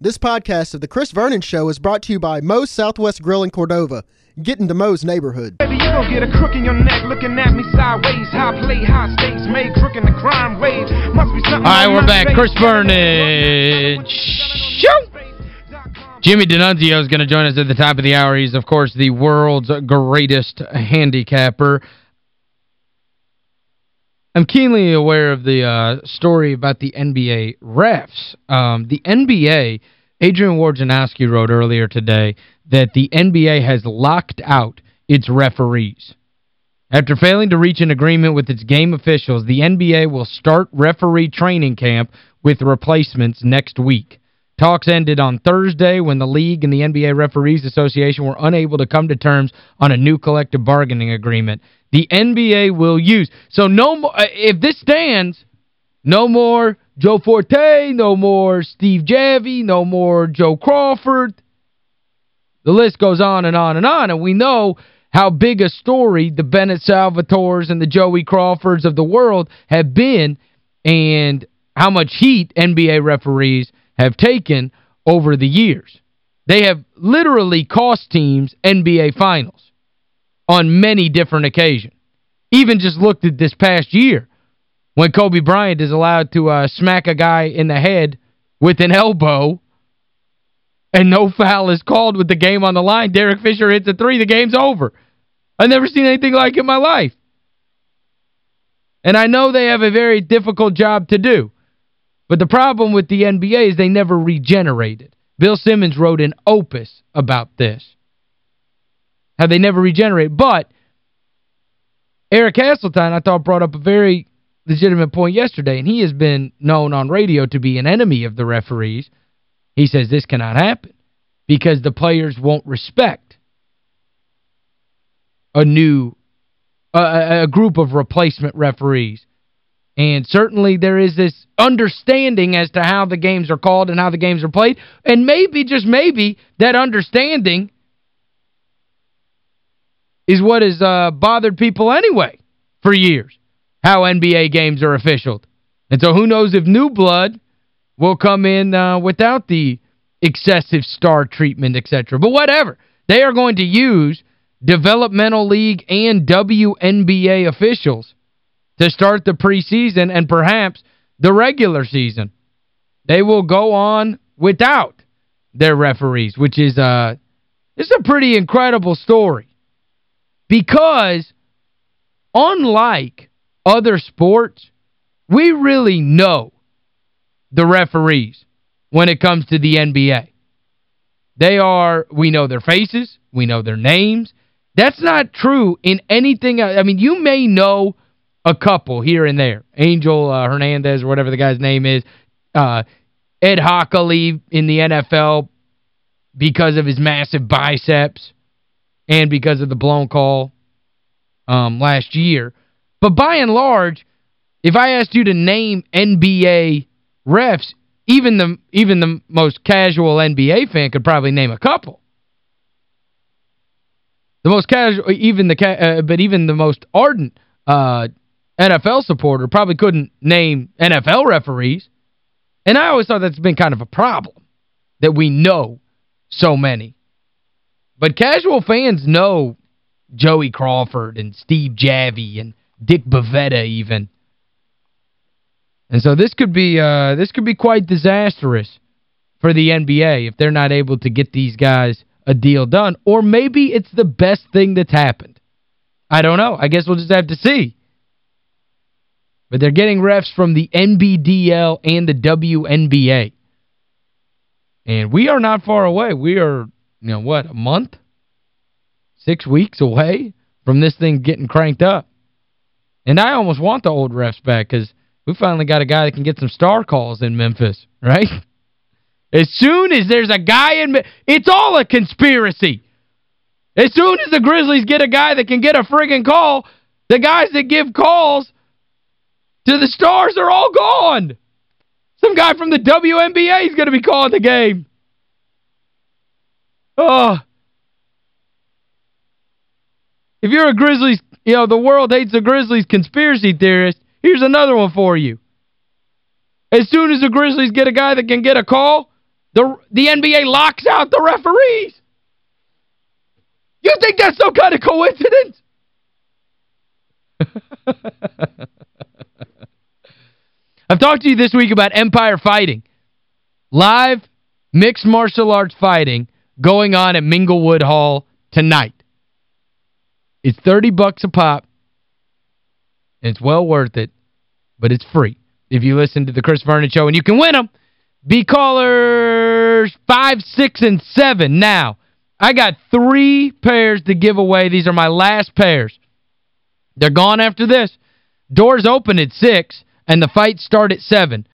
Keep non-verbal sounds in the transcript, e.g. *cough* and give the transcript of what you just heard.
This podcast of The Chris Vernon Show is brought to you by Moe's Southwest Grill in Cordova. Get into Moe's neighborhood. Baby, you gon' get a crook in your neck looking at me sideways. High play, high stakes, made crook in the crime wave. Must be something All right, on we're back. face. Chris Vernon. Shoot! Jimmy D'Annunzio is going to join us at the top of the hour. He's, of course, the world's greatest handicapper. I'm keenly aware of the uh, story about the NBA refs. Um, the NBA, Adrian Wojnarowski wrote earlier today that the NBA has locked out its referees. After failing to reach an agreement with its game officials, the NBA will start referee training camp with replacements next week. Talks ended on Thursday when the league and the NBA Referees Association were unable to come to terms on a new collective bargaining agreement. The NBA will use. So no more uh, if this stands, no more Joe Forte, no more Steve Javie, no more Joe Crawford. The list goes on and on and on, and we know how big a story the Bennett Salvatores and the Joey Crawfords of the world have been and how much heat NBA referees have taken over the years. They have literally cost teams NBA finals on many different occasions. Even just looked at this past year when Kobe Bryant is allowed to uh, smack a guy in the head with an elbow and no foul is called with the game on the line. Derek Fisher hits a three, the game's over. I've never seen anything like it in my life. And I know they have a very difficult job to do. But the problem with the NBA is they never regenerated. Bill Simmons wrote an opus about this. How they never regenerate. But Eric Castleton, I thought, brought up a very legitimate point yesterday, and he has been known on radio to be an enemy of the referees. He says this cannot happen because the players won't respect a new a, a group of replacement referees. And certainly there is this understanding as to how the games are called and how the games are played. And maybe, just maybe, that understanding is what has uh, bothered people anyway for years, how NBA games are officialed. And so who knows if new blood will come in uh, without the excessive star treatment, etc. But whatever. They are going to use developmental league and WNBA officials to start the preseason and perhaps the regular season. They will go on without their referees, which is uh is a pretty incredible story. Because unlike other sports, we really know the referees when it comes to the NBA. They are, we know their faces, we know their names. That's not true in anything. I mean, you may know a couple here and there. Angel uh, Hernandez or whatever the guy's name is. Uh, Ed Hochuli in the NFL because of his massive biceps and because of the blown call um, last year. But by and large, if I asked you to name NBA refs, even the even the most casual NBA fan could probably name a couple. The most casual even the uh, but even the most ardent uh, NFL supporter probably couldn't name NFL referees. And I always thought that's been kind of a problem that we know so many. But casual fans know Joey Crawford and Steve Javie and Dick Bavetta even. And so this could be uh, this could be quite disastrous for the NBA if they're not able to get these guys a deal done. Or maybe it's the best thing that's happened. I don't know. I guess we'll just have to see. But they're getting refs from the NBDL and the WNBA. And we are not far away. We are, you know, what, a month? Six weeks away from this thing getting cranked up. And I almost want the old refs back because we finally got a guy that can get some star calls in Memphis, *laughs* right? As soon as there's a guy in it's all a conspiracy. As soon as the Grizzlies get a guy that can get a friggin' call, the guys that give calls to the Stars are all gone. Some guy from the WNBA is going to be calling the game. Oh. If you're a Grizzlies, you know, the world hates the Grizzlies conspiracy theorist, here's another one for you. As soon as the Grizzlies get a guy that can get a call, The, the NBA locks out the referees. You think that's some kind of coincidence? *laughs* I've talked to you this week about Empire Fighting. Live mixed martial arts fighting going on at Minglewood Hall tonight. It's 30 bucks a pop. And it's well worth it, but it's free if you listen to the Chris Vernon Show. And you can win them. Be callers 5, 6, and 7. Now, I got three pairs to give away. These are my last pairs. They're gone after this. Doors open at 6, and the fights start at 7.